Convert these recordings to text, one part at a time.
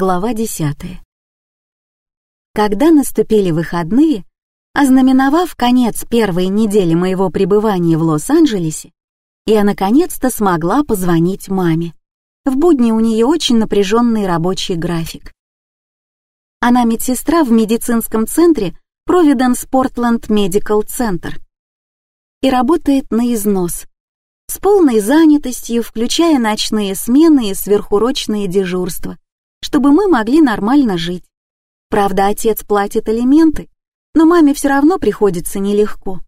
Глава 10. Когда наступили выходные, ознаменовав конец первой недели моего пребывания в Лос-Анджелесе, я наконец-то смогла позвонить маме. В будни у нее очень напряженный рабочий график. Она медсестра в медицинском центре Providence Portland Medical Center и работает на износ, с полной занятостью, включая ночные смены и сверхурочные дежурства — чтобы мы могли нормально жить. Правда, отец платит алименты, но маме все равно приходится нелегко.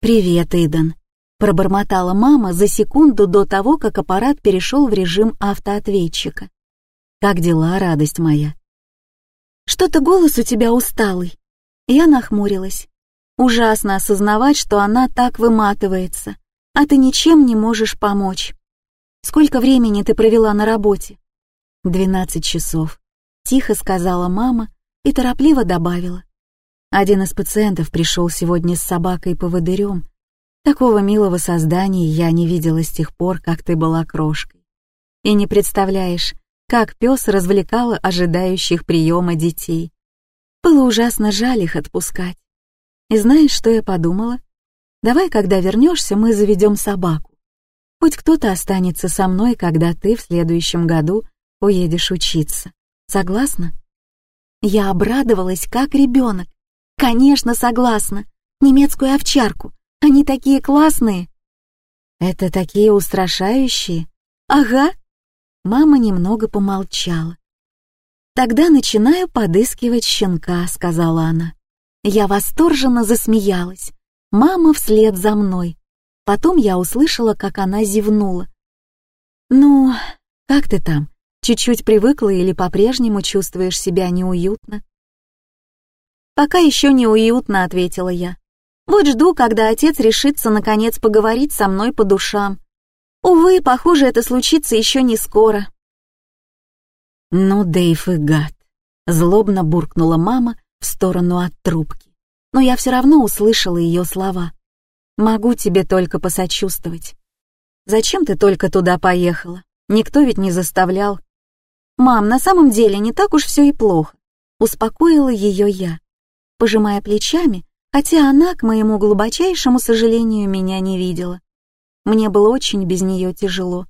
«Привет, Идан», — пробормотала мама за секунду до того, как аппарат перешел в режим автоответчика. «Как дела, радость моя?» «Что-то голос у тебя усталый». Я нахмурилась. Ужасно осознавать, что она так выматывается, а ты ничем не можешь помочь. Сколько времени ты провела на работе?» «Двенадцать часов», — тихо сказала мама и торопливо добавила. «Один из пациентов пришел сегодня с собакой-поводырем. Такого милого создания я не видела с тех пор, как ты была крошкой. И не представляешь, как пес развлекала ожидающих приема детей. Было ужасно жаль их отпускать. И знаешь, что я подумала? Давай, когда вернешься, мы заведем собаку. Хоть кто-то останется со мной, когда ты в следующем году уедешь учиться. Согласна?» Я обрадовалась, как ребенок. «Конечно, согласна. Немецкую овчарку. Они такие классные». «Это такие устрашающие?» «Ага». Мама немного помолчала. «Тогда начинаю подыскивать щенка», — сказала она. Я восторженно засмеялась. Мама вслед за мной. Потом я услышала, как она зевнула. «Ну, как ты там? Чуть-чуть привыкла или по-прежнему чувствуешь себя неуютно?» «Пока еще неуютно», — ответила я. «Вот жду, когда отец решится наконец поговорить со мной по душам. Увы, похоже, это случится еще не скоро». «Ну, Дэйв и гад», — злобно буркнула мама в сторону от трубки. Но я все равно услышала ее слова. Могу тебе только посочувствовать. Зачем ты только туда поехала? Никто ведь не заставлял. Мам, на самом деле не так уж все и плохо. Успокоила ее я, пожимая плечами, хотя она, к моему глубочайшему сожалению, меня не видела. Мне было очень без нее тяжело.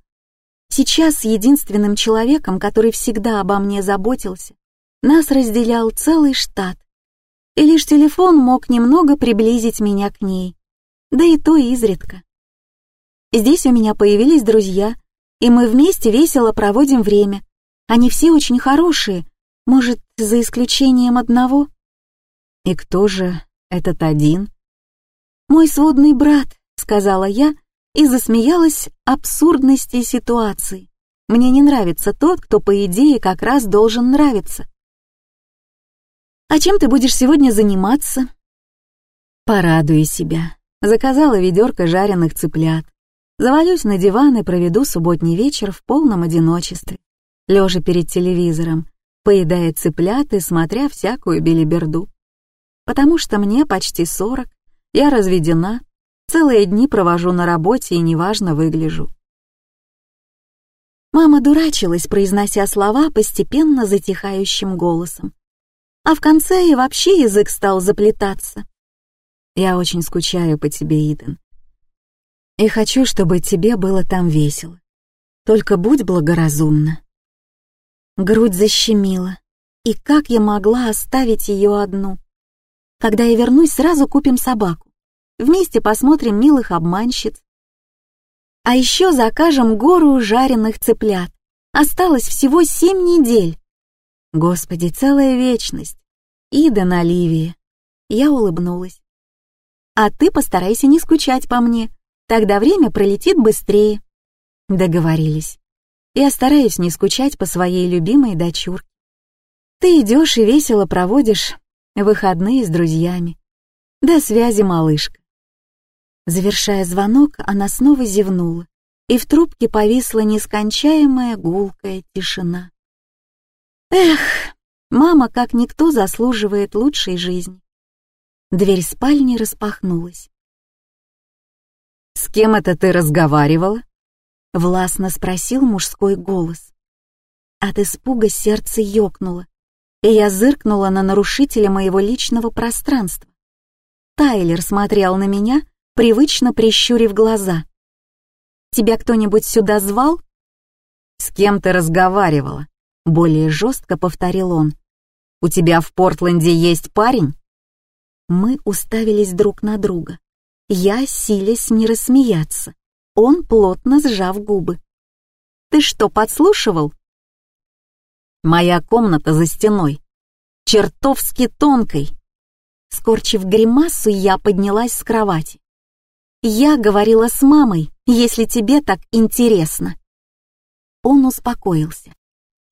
Сейчас единственным человеком, который всегда обо мне заботился, нас разделял целый штат. И лишь телефон мог немного приблизить меня к ней да и то изредка. Здесь у меня появились друзья, и мы вместе весело проводим время. Они все очень хорошие, может, за исключением одного. И кто же этот один? Мой сводный брат, сказала я и засмеялась абсурдности ситуации. Мне не нравится тот, кто, по идее, как раз должен нравиться. «А чем ты будешь сегодня заниматься?» «Порадуй себя. Заказала ведерко жареных цыплят. Завалюсь на диван и проведу субботний вечер в полном одиночестве, лежа перед телевизором, поедая цыплят и смотря всякую белиберду. Потому что мне почти сорок, я разведена, целые дни провожу на работе и неважно выгляжу. Мама дурачилась, произнося слова постепенно затихающим голосом. А в конце и вообще язык стал заплетаться. Я очень скучаю по тебе, Иден. И хочу, чтобы тебе было там весело. Только будь благоразумна. Грудь защемила. И как я могла оставить ее одну? Когда я вернусь, сразу купим собаку. Вместе посмотрим милых обманщиц. А еще закажем гору жареных цыплят. Осталось всего семь недель. Господи, целая вечность. Ида на Ливии. Я улыбнулась. А ты постарайся не скучать по мне, тогда время пролетит быстрее. Договорились. Я стараюсь не скучать по своей любимой дочурке. Ты идешь и весело проводишь выходные с друзьями. До связи, малышка. Завершая звонок, она снова зевнула, и в трубке повисла нескончаемая гулкая тишина. Эх, мама как никто заслуживает лучшей жизни. Дверь спальни распахнулась. «С кем это ты разговаривала?» — властно спросил мужской голос. От испуга сердце ёкнуло, и я зыркнула на нарушителя моего личного пространства. Тайлер смотрел на меня, привычно прищурив глаза. «Тебя кто-нибудь сюда звал?» «С кем ты разговаривала?» — более жестко повторил он. «У тебя в Портленде есть парень?» Мы уставились друг на друга. Я силясь не рассмеяться. Он плотно сжав губы. «Ты что, подслушивал?» «Моя комната за стеной. Чертовски тонкой». Скорчив гримасу, я поднялась с кровати. «Я говорила с мамой, если тебе так интересно». Он успокоился.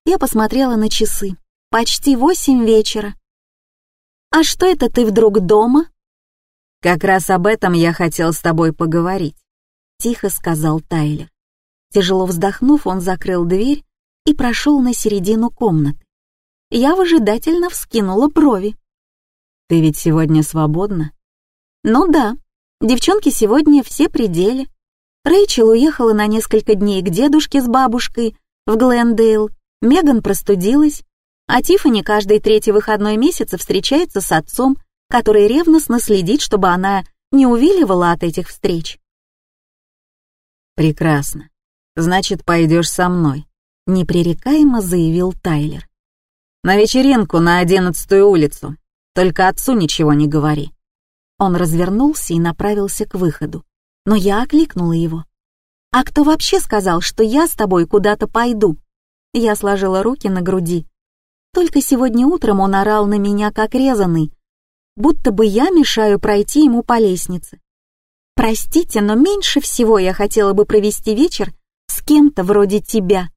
Я посмотрела на часы. Почти восемь вечера. «А что это ты вдруг дома?» «Как раз об этом я хотел с тобой поговорить», — тихо сказал Тайлер. Тяжело вздохнув, он закрыл дверь и прошел на середину комнаты. Я выжидательно вскинула брови. «Ты ведь сегодня свободна?» «Ну да, девчонки сегодня все пределе. Рэйчел уехала на несколько дней к дедушке с бабушкой в Глендейл, Меган простудилась, а Тиффани каждый третий выходной месяц встречается с отцом, который ревностно следит, чтобы она не увиливала от этих встреч. «Прекрасно. Значит, пойдешь со мной», — непререкаемо заявил Тайлер. «На вечеринку на одиннадцатую улицу. Только отцу ничего не говори». Он развернулся и направился к выходу, но я окликнула его. «А кто вообще сказал, что я с тобой куда-то пойду?» Я сложила руки на груди только сегодня утром он орал на меня как резанный, будто бы я мешаю пройти ему по лестнице. Простите, но меньше всего я хотела бы провести вечер с кем-то вроде тебя.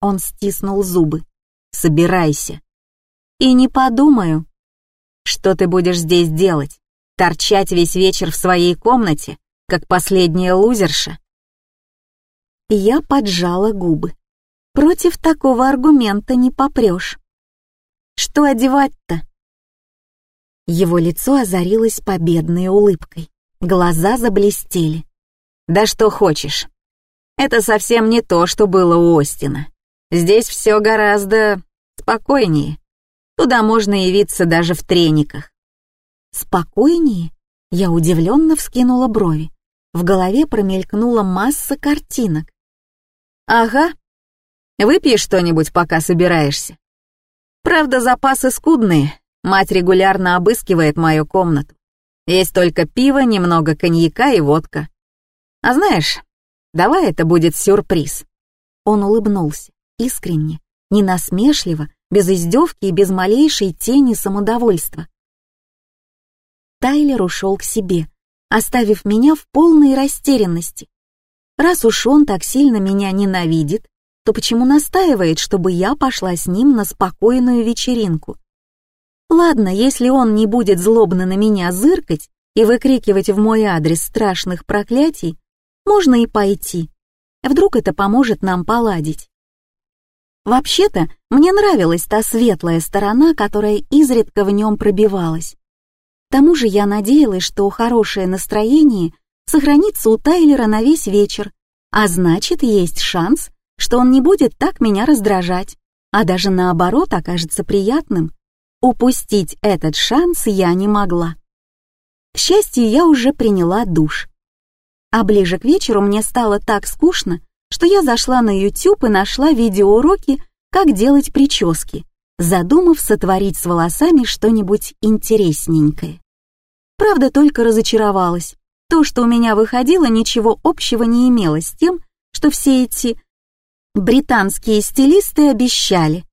Он стиснул зубы. Собирайся. И не подумаю. Что ты будешь здесь делать? Торчать весь вечер в своей комнате, как последняя лузерша? Я поджала губы. Против такого аргумента не попрешь. Что одевать-то?» Его лицо озарилось победной улыбкой. Глаза заблестели. «Да что хочешь. Это совсем не то, что было у Остина. Здесь все гораздо спокойнее. Туда можно явиться даже в трениках». «Спокойнее?» Я удивленно вскинула брови. В голове промелькнула масса картинок. «Ага. Выпьешь что-нибудь, пока собираешься?» Правда, запасы скудные. Мать регулярно обыскивает мою комнату. Есть только пиво, немного коньяка и водка. А знаешь, давай это будет сюрприз. Он улыбнулся, искренне, ненасмешливо, без издевки и без малейшей тени самодовольства. Тайлер ушел к себе, оставив меня в полной растерянности. Раз уж он так сильно меня ненавидит, то почему настаивает, чтобы я пошла с ним на спокойную вечеринку? Ладно, если он не будет злобно на меня зыркать и выкрикивать в мой адрес страшных проклятий, можно и пойти. Вдруг это поможет нам поладить. Вообще-то, мне нравилась та светлая сторона, которая изредка в нем пробивалась. К тому же я надеялась, что хорошее настроение сохранится у Тайлера на весь вечер, а значит, есть шанс, что он не будет так меня раздражать, а даже наоборот окажется приятным. Упустить этот шанс я не могла. К счастью, я уже приняла душ. А ближе к вечеру мне стало так скучно, что я зашла на YouTube и нашла видеоуроки, как делать прически, задумав сотворить с волосами что-нибудь интересненькое. Правда, только разочаровалась. То, что у меня выходило, ничего общего не имело с тем, что все эти британские стилисты обещали.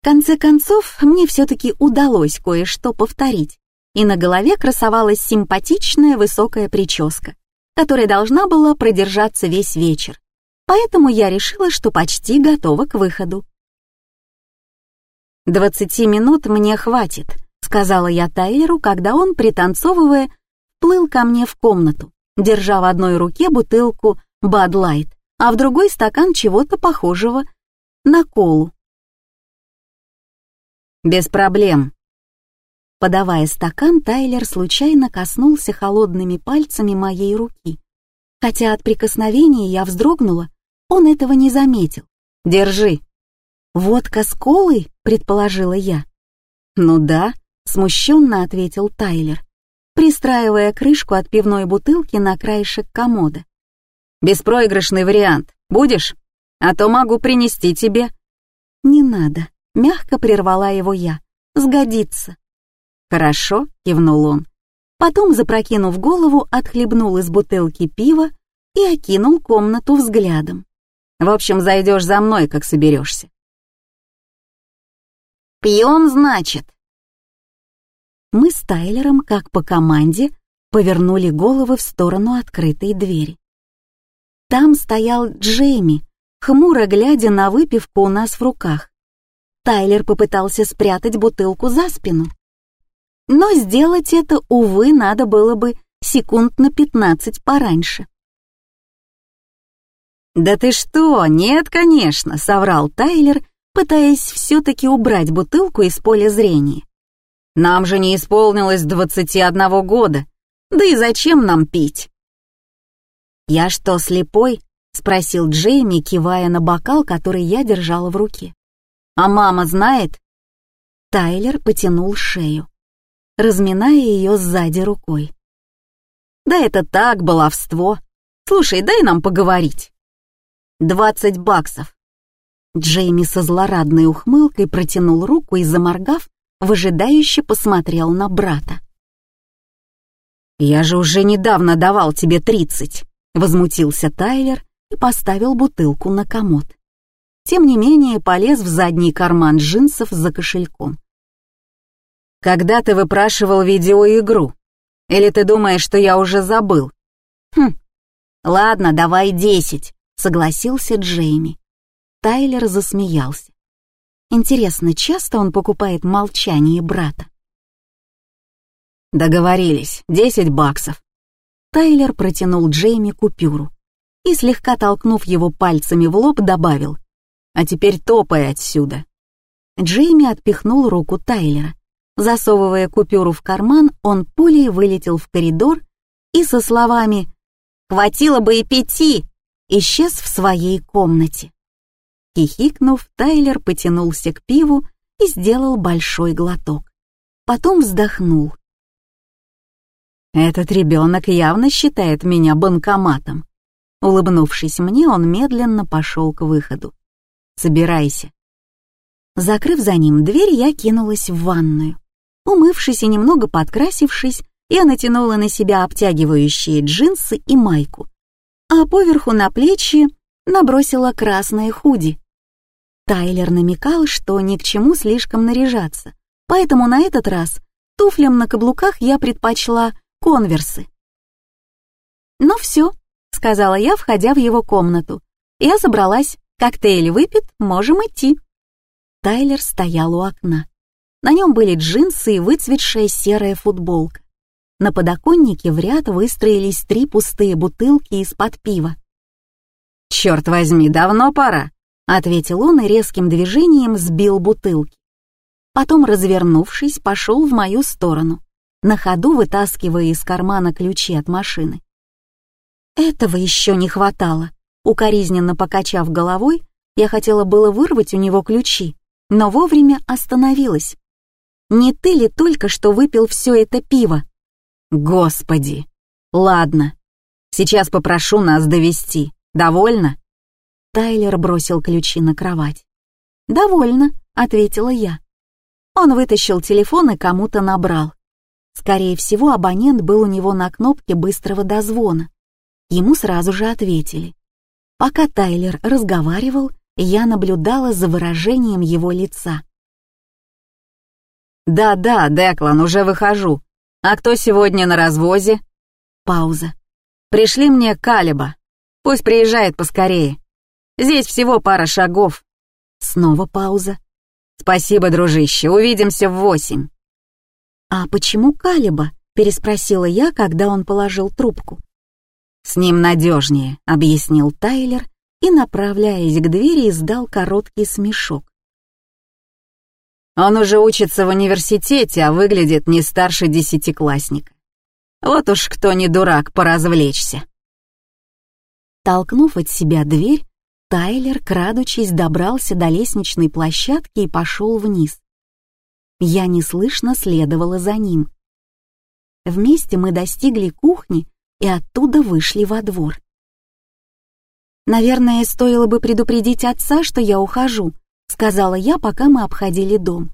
В конце концов, мне все-таки удалось кое-что повторить, и на голове красовалась симпатичная высокая прическа, которая должна была продержаться весь вечер. Поэтому я решила, что почти готова к выходу. «Двадцати минут мне хватит», — сказала я Тайлеру, когда он, пританцовывая, плыл ко мне в комнату, держа в одной руке бутылку Light, а в другой стакан чего-то похожего на колу. «Без проблем». Подавая стакан, Тайлер случайно коснулся холодными пальцами моей руки. Хотя от прикосновения я вздрогнула, он этого не заметил. Держи. «Водка с колой?» — предположила я. Ну да, смущенно ответил Тайлер, пристраивая крышку от пивной бутылки на краешек комода. Беспроигрышный вариант. Будешь? А то могу принести тебе. Не надо, мягко прервала его я. Сгодится. Хорошо, кивнул он. Потом, запрокинув голову, отхлебнул из бутылки пива и окинул комнату взглядом. В общем, зайдешь за мной, как соберешься. «Пьем, значит?» Мы с Тайлером, как по команде, повернули головы в сторону открытой двери. Там стоял Джейми, хмуро глядя на выпивку у нас в руках. Тайлер попытался спрятать бутылку за спину. Но сделать это, увы, надо было бы секунд на пятнадцать пораньше. «Да ты что? Нет, конечно», — соврал Тайлер, пытаясь все-таки убрать бутылку из поля зрения. «Нам же не исполнилось двадцати одного года, да и зачем нам пить?» «Я что, слепой?» — спросил Джейми, кивая на бокал, который я держала в руке. «А мама знает?» Тайлер потянул шею, разминая ее сзади рукой. «Да это так, баловство. Слушай, дай нам поговорить». «Двадцать баксов. Джейми со злорадной ухмылкой протянул руку и, заморгав, выжидающе посмотрел на брата. «Я же уже недавно давал тебе тридцать», — возмутился Тайлер и поставил бутылку на комод. Тем не менее, полез в задний карман джинсов за кошельком. «Когда ты выпрашивал видеоигру? Или ты думаешь, что я уже забыл?» «Хм, ладно, давай десять», — согласился Джейми. Тайлер засмеялся. Интересно, часто он покупает молчание брата? Договорились, десять баксов. Тайлер протянул Джейми купюру и, слегка толкнув его пальцами в лоб, добавил «А теперь топай отсюда». Джейми отпихнул руку Тайлера. Засовывая купюру в карман, он пулей вылетел в коридор и со словами «Хватило бы и пяти!» исчез в своей комнате. Хихикнув, Тайлер потянулся к пиву и сделал большой глоток. Потом вздохнул. «Этот ребенок явно считает меня банкоматом». Улыбнувшись мне, он медленно пошел к выходу. «Собирайся». Закрыв за ним дверь, я кинулась в ванную. Умывшись и немного подкрасившись, я натянула на себя обтягивающие джинсы и майку, а поверху на плечи набросила красное худи. Тайлер намекал, что ни к чему слишком наряжаться, поэтому на этот раз туфлям на каблуках я предпочла конверсы. «Ну все», — сказала я, входя в его комнату. Я забралась, коктейль выпит, можем идти. Тайлер стоял у окна. На нем были джинсы и выцветшая серая футболка. На подоконнике в ряд выстроились три пустые бутылки из-под пива. «Черт возьми, давно пора», ответил он и резким движением сбил бутылки. Потом, развернувшись, пошел в мою сторону, на ходу вытаскивая из кармана ключи от машины. Этого еще не хватало. Укоризненно покачав головой, я хотела было вырвать у него ключи, но вовремя остановилась. «Не ты ли только что выпил все это пиво?» «Господи! Ладно, сейчас попрошу нас довести. Довольно?» Тайлер бросил ключи на кровать. «Довольно», — ответила я. Он вытащил телефон и кому-то набрал. Скорее всего, абонент был у него на кнопке быстрого дозвона. Ему сразу же ответили. Пока Тайлер разговаривал, я наблюдала за выражением его лица. «Да-да, Деклан, уже выхожу. А кто сегодня на развозе?» Пауза. «Пришли мне Калиба. Пусть приезжает поскорее. Здесь всего пара шагов». Снова пауза. «Спасибо, дружище, увидимся в восемь». «А почему Калиба?» — переспросила я, когда он положил трубку. «С ним надежнее», — объяснил Тайлер и, направляясь к двери, издал короткий смешок. «Он уже учится в университете, а выглядит не старше десятиклассника. Вот уж кто не дурак поразвлечься». Толкнув от себя дверь, Тайлер, крадучись, добрался до лестничной площадки и пошел вниз. Я неслышно следовала за ним. Вместе мы достигли кухни и оттуда вышли во двор. «Наверное, стоило бы предупредить отца, что я ухожу», — сказала я, пока мы обходили дом.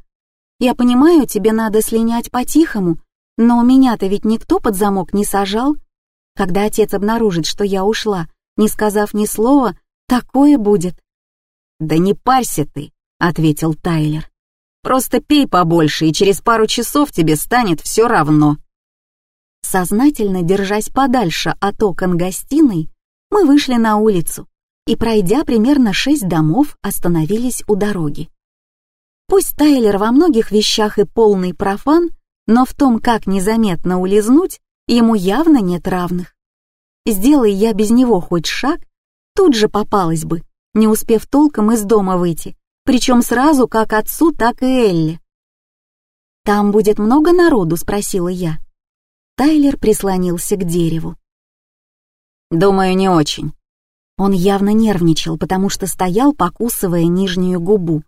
«Я понимаю, тебе надо слинять по-тихому, но меня-то ведь никто под замок не сажал. Когда отец обнаружит, что я ушла, не сказав ни слова, такое будет». «Да не парься ты», — ответил Тайлер. «Просто пей побольше, и через пару часов тебе станет все равно». Сознательно держась подальше от окон гостиной, мы вышли на улицу и, пройдя примерно шесть домов, остановились у дороги. Пусть Тайлер во многих вещах и полный профан, но в том, как незаметно улизнуть, ему явно нет равных. Сделай я без него хоть шаг, тут же попалась бы, не успев толком из дома выйти, причем сразу как отцу, так и Элли. «Там будет много народу?» — спросила я. Тайлер прислонился к дереву. «Думаю, не очень». Он явно нервничал, потому что стоял, покусывая нижнюю губу.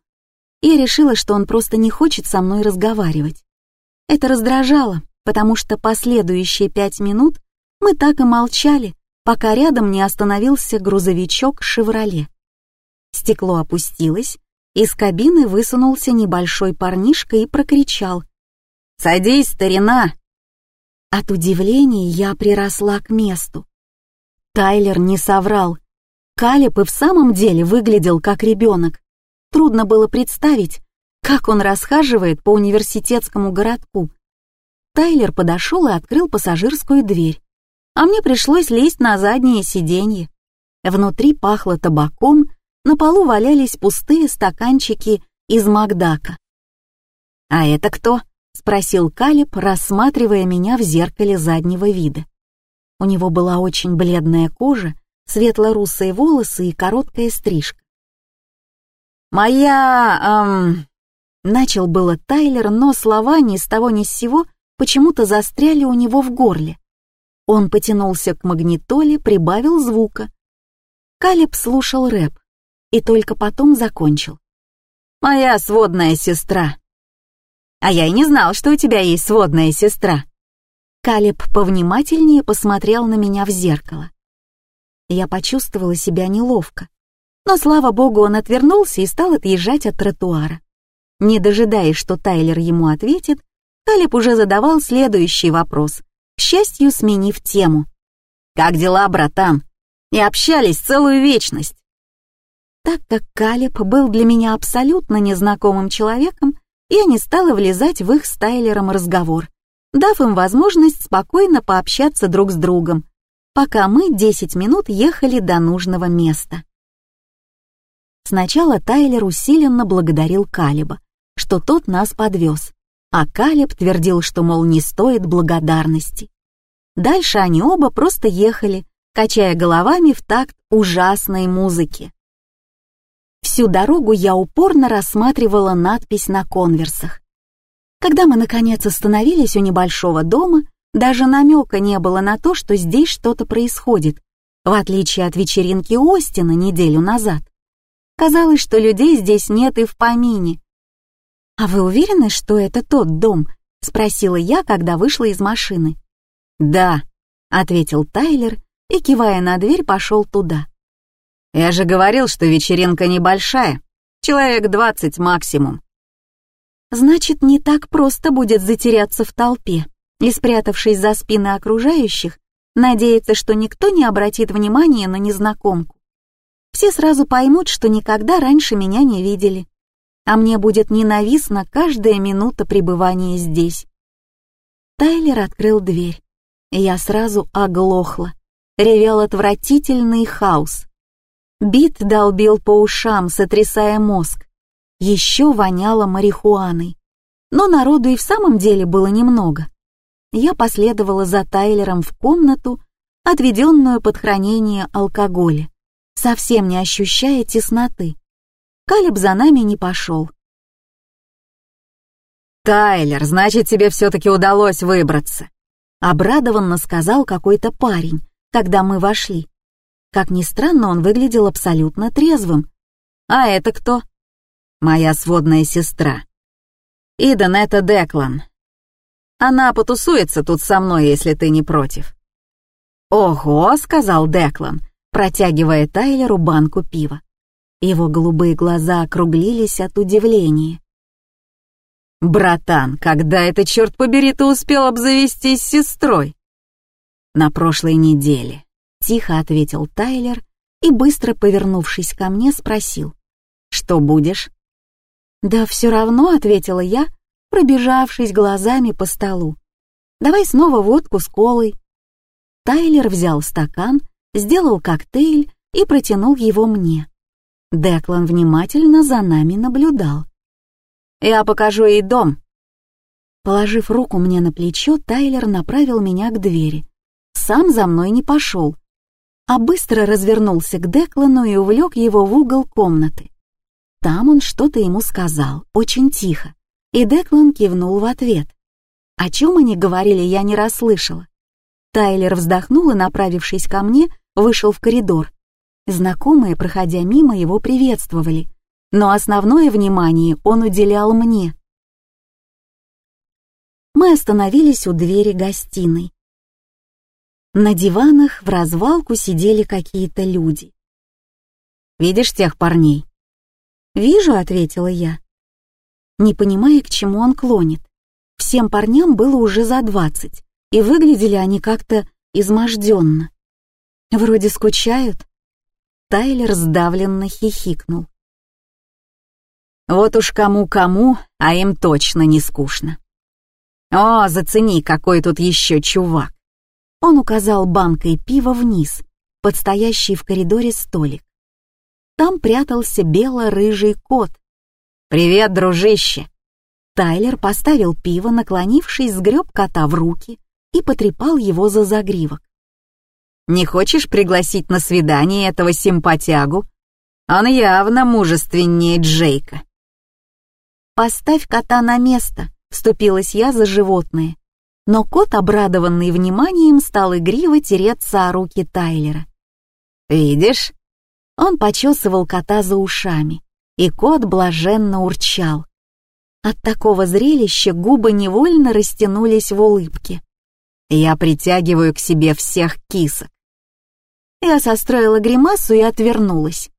Я решила, что он просто не хочет со мной разговаривать. Это раздражало, потому что последующие пять минут мы так и молчали, пока рядом не остановился грузовичок «Шевроле». Стекло опустилось, из кабины высунулся небольшой парнишка и прокричал. «Садись, старина!» От удивления я приросла к месту. Тайлер не соврал. Калеб и в самом деле выглядел как ребенок. Трудно было представить, как он расхаживает по университетскому городку. Тайлер подошел и открыл пассажирскую дверь, а мне пришлось лезть на заднее сиденье. Внутри пахло табаком, на полу валялись пустые стаканчики из Макдака. «А это кто?» — спросил Калиб, рассматривая меня в зеркале заднего вида. У него была очень бледная кожа, светло-русые волосы и короткая стрижка. «Моя... эм...» Начал было Тайлер, но слова ни с того ни с сего почему-то застряли у него в горле. Он потянулся к магнитоле, прибавил звука. Калиб слушал рэп и только потом закончил. «Моя сводная сестра», а я и не знал, что у тебя есть сводная сестра». Калиб повнимательнее посмотрел на меня в зеркало. Я почувствовала себя неловко. Но, слава богу, он отвернулся и стал отъезжать от тротуара. Не дожидаясь, что Тайлер ему ответит, Калиб уже задавал следующий вопрос, к счастью, сменив тему. «Как дела, братан? И общались целую вечность». Так как Калиб был для меня абсолютно незнакомым человеком, я не стала влезать в их с Тайлером разговор, дав им возможность спокойно пообщаться друг с другом, пока мы 10 минут ехали до нужного места. Сначала Тайлер усиленно благодарил Калиба, что тот нас подвез, а Калиб твердил, что, мол, не стоит благодарности. Дальше они оба просто ехали, качая головами в такт ужасной музыки. Всю дорогу я упорно рассматривала надпись на конверсах. Когда мы, наконец, остановились у небольшого дома, даже намека не было на то, что здесь что-то происходит, в отличие от вечеринки Остина неделю назад. Казалось, что людей здесь нет и в помине. «А вы уверены, что это тот дом?» — спросила я, когда вышла из машины. «Да», — ответил Тайлер и, кивая на дверь, пошел туда. Я же говорил, что вечеринка небольшая. Человек двадцать максимум. Значит, не так просто будет затеряться в толпе и, спрятавшись за спины окружающих, надеяться, что никто не обратит внимания на незнакомку. Все сразу поймут, что никогда раньше меня не видели, а мне будет ненавистна каждая минута пребывания здесь. Тайлер открыл дверь, я сразу оглохла. Ревел отвратительный хаос. Бит долбил по ушам, сотрясая мозг. Еще воняло марихуаной. Но народу и в самом деле было немного. Я последовала за Тайлером в комнату, отведенную под хранение алкоголя, совсем не ощущая тесноты. Калиб за нами не пошел. «Тайлер, значит, тебе все-таки удалось выбраться», — обрадованно сказал какой-то парень, когда мы вошли. Как ни странно, он выглядел абсолютно трезвым. «А это кто?» «Моя сводная сестра. Иден — это Деклан. Она потусуется тут со мной, если ты не против». «Ого», — сказал Деклан, протягивая Тайлеру банку пива. Его голубые глаза округлились от удивления. «Братан, когда это, черт побери, ты успел обзавестись сестрой?» «На прошлой неделе», — тихо ответил Тайлер и, быстро повернувшись ко мне, спросил. «Что будешь?» «Да все равно», — ответила я, пробежавшись глазами по столу. «Давай снова водку с колой». Тайлер взял стакан, сделал коктейль и протянул его мне. Деклан внимательно за нами наблюдал. Я покажу ей дом». Положив руку мне на плечо, Тайлер направил меня к двери. Сам за мной не пошел, а быстро развернулся к Деклану и увлек его в угол комнаты. Там он что-то ему сказал, очень тихо, и Деклан кивнул в ответ. О чем они говорили, я не расслышала. Тайлер вздохнул и, направившись ко мне, вышел в коридор. Знакомые, проходя мимо, его приветствовали, но основное внимание он уделял мне. Мы остановились у двери гостиной. На диванах в развалку сидели какие-то люди. «Видишь тех парней?» «Вижу», — ответила я, не понимая, к чему он клонит. Всем парням было уже за двадцать, и выглядели они как-то изможденно. Вроде скучают. Тайлер сдавленно хихикнул. Вот уж кому-кому, а им точно не скучно. «О, зацени, какой тут еще чувак!» Он указал банкой пива вниз, под стоящий в коридоре столик. Там прятался бело-рыжий кот. «Привет, дружище!» Тайлер поставил пиво, наклонившись, сгреб кота в руки и потрепал его за загривок. «Не хочешь пригласить на свидание этого симпатягу? Он явно мужественнее Джейка». «Поставь кота на место», — вступилась я за животное. Но кот, обрадованный вниманием, стал игриво тереться о руки Тайлера. «Видишь?» Он почесывал кота за ушами, и кот блаженно урчал. От такого зрелища губы невольно растянулись в улыбке. «Я притягиваю к себе всех кисок». Я состроила гримасу и отвернулась.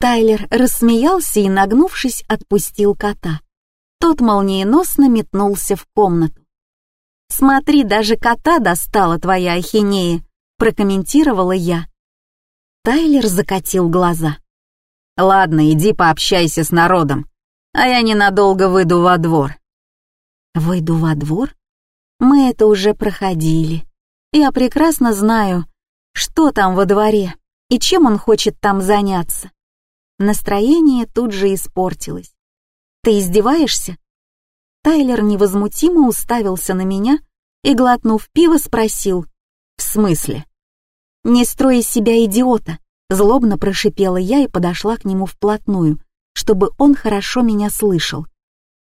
Тайлер рассмеялся и, нагнувшись, отпустил кота. Тот молниеносно метнулся в комнату. «Смотри, даже кота достала твоя ахинея», — прокомментировала я. Тайлер закатил глаза. «Ладно, иди пообщайся с народом, а я ненадолго выйду во двор». «Выйду во двор? Мы это уже проходили. Я прекрасно знаю, что там во дворе и чем он хочет там заняться. Настроение тут же испортилось. «Ты издеваешься?» Тайлер невозмутимо уставился на меня и, глотнув пиво, спросил. «В смысле?» «Не строй из себя идиота», — злобно прошипела я и подошла к нему вплотную, чтобы он хорошо меня слышал.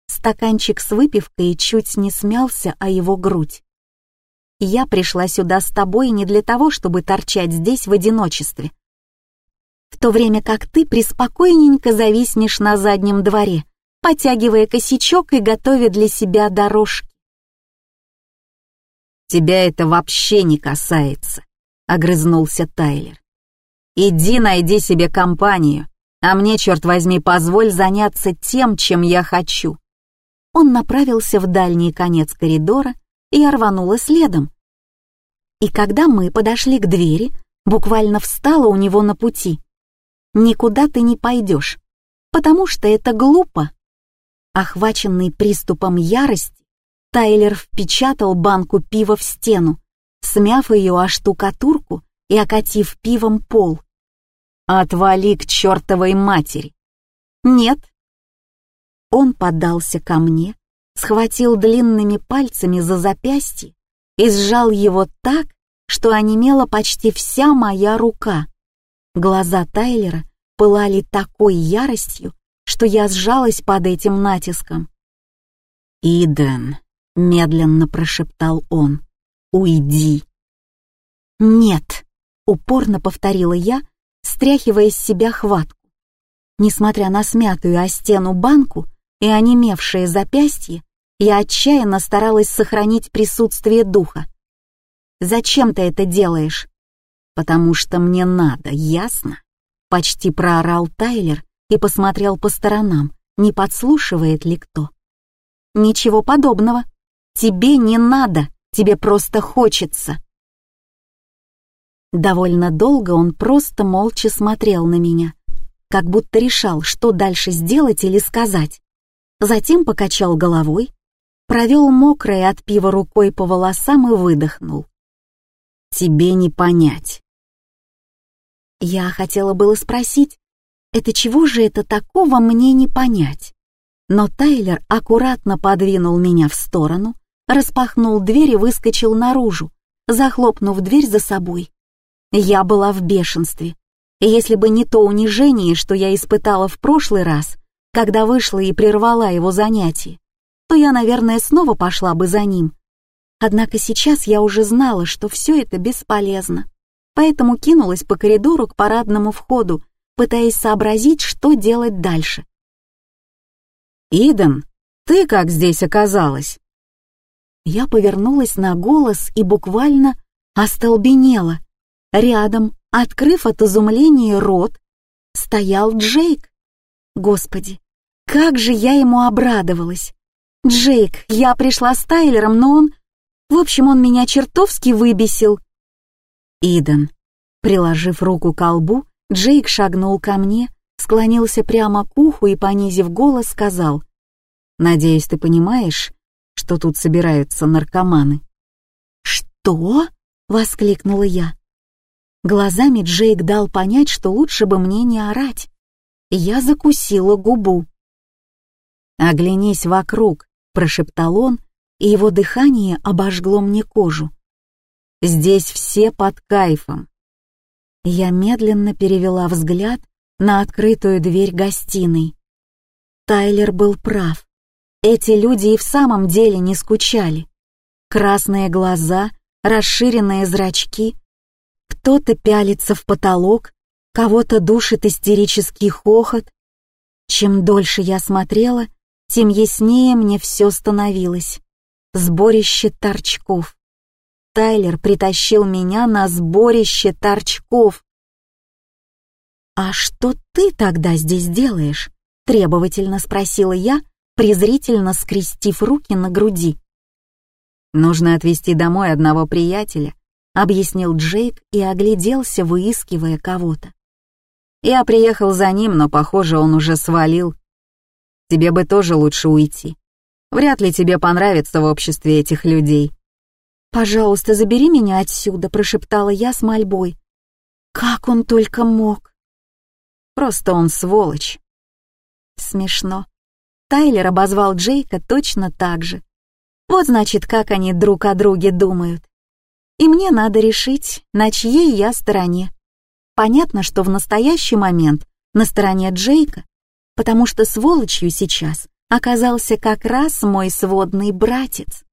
Стаканчик с выпивкой чуть не смялся о его грудь. «Я пришла сюда с тобой не для того, чтобы торчать здесь в одиночестве в то время как ты преспокойненько зависнешь на заднем дворе, потягивая косячок и готовя для себя дорожки. «Тебя это вообще не касается», — огрызнулся Тайлер. «Иди найди себе компанию, а мне, черт возьми, позволь заняться тем, чем я хочу». Он направился в дальний конец коридора, и я рванула следом. И когда мы подошли к двери, буквально встала у него на пути — никуда ты не пойдешь, потому что это глупо. Охваченный приступом ярости, Тайлер впечатал банку пива в стену, смяв ее о штукатурку и окатив пивом пол. «Отвали к чертовой матери!» «Нет». Он подался ко мне, схватил длинными пальцами за запястье и сжал его так, что онемела почти вся моя рука. Глаза Тайлера пылали такой яростью, что я сжалась под этим натиском. «Иден», — медленно прошептал он, — «уйди». «Нет». упорно повторила я, стряхивая с себя хватку. Несмотря на смятую о стену банку и онемевшее запястье, я отчаянно старалась сохранить присутствие духа. «Зачем ты это делаешь?» «Потому что мне надо, ясно?» Почти проорал Тайлер и посмотрел по сторонам, не подслушивает ли кто. «Ничего подобного. Тебе не надо, тебе просто хочется». Довольно долго он просто молча смотрел на меня, как будто решал, что дальше сделать или сказать. Затем покачал головой, провел мокрой от пива рукой по волосам и выдохнул. «Тебе не понять». Я хотела было спросить, это чего же это такого мне не понять? Но Тайлер аккуратно подвинул меня в сторону, распахнул дверь и выскочил наружу, захлопнув дверь за собой. Я была в бешенстве. Если бы не то унижение, что я испытала в прошлый раз, когда вышла и прервала его занятие, то я, наверное, снова пошла бы за ним. Однако сейчас я уже знала, что все это бесполезно, поэтому кинулась по коридору к парадному входу, пытаясь сообразить, что делать дальше. «Иден, ты как здесь оказалась?» Я повернулась на голос и буквально остолбенела. Рядом, открыв от изумления рот, стоял Джейк. Господи, как же я ему обрадовалась! Джейк, я пришла с Тайлером, но он... В общем, он меня чертовски выбесил. Иден, приложив руку к колбу, Джейк шагнул ко мне, склонился прямо к уху и, понизив голос, сказал, «Надеюсь, ты понимаешь, что тут собираются наркоманы». «Что?» — воскликнула я. Глазами Джейк дал понять, что лучше бы мне не орать. Я закусила губу. «Оглянись вокруг», — прошептал он, и его дыхание обожгло мне кожу. «Здесь все под кайфом». Я медленно перевела взгляд на открытую дверь гостиной. Тайлер был прав. Эти люди и в самом деле не скучали. Красные глаза, расширенные зрачки. Кто-то пялится в потолок, кого-то душит истерический хохот. Чем дольше я смотрела, тем яснее мне все становилось. Сборище торчков. Тайлер притащил меня на сборище торчков. «А что ты тогда здесь делаешь?» — требовательно спросила я, презрительно скрестив руки на груди. «Нужно отвезти домой одного приятеля», — объяснил Джейк и огляделся, выискивая кого-то. «Я приехал за ним, но, похоже, он уже свалил. Тебе бы тоже лучше уйти. Вряд ли тебе понравится в обществе этих людей». «Пожалуйста, забери меня отсюда», — прошептала я с мольбой. «Как он только мог!» Просто он сволочь. Смешно. Тайлер обозвал Джейка точно так же. Вот значит, как они друг о друге думают. И мне надо решить, на чьей я стороне. Понятно, что в настоящий момент на стороне Джейка, потому что сволочью сейчас оказался как раз мой сводный братец.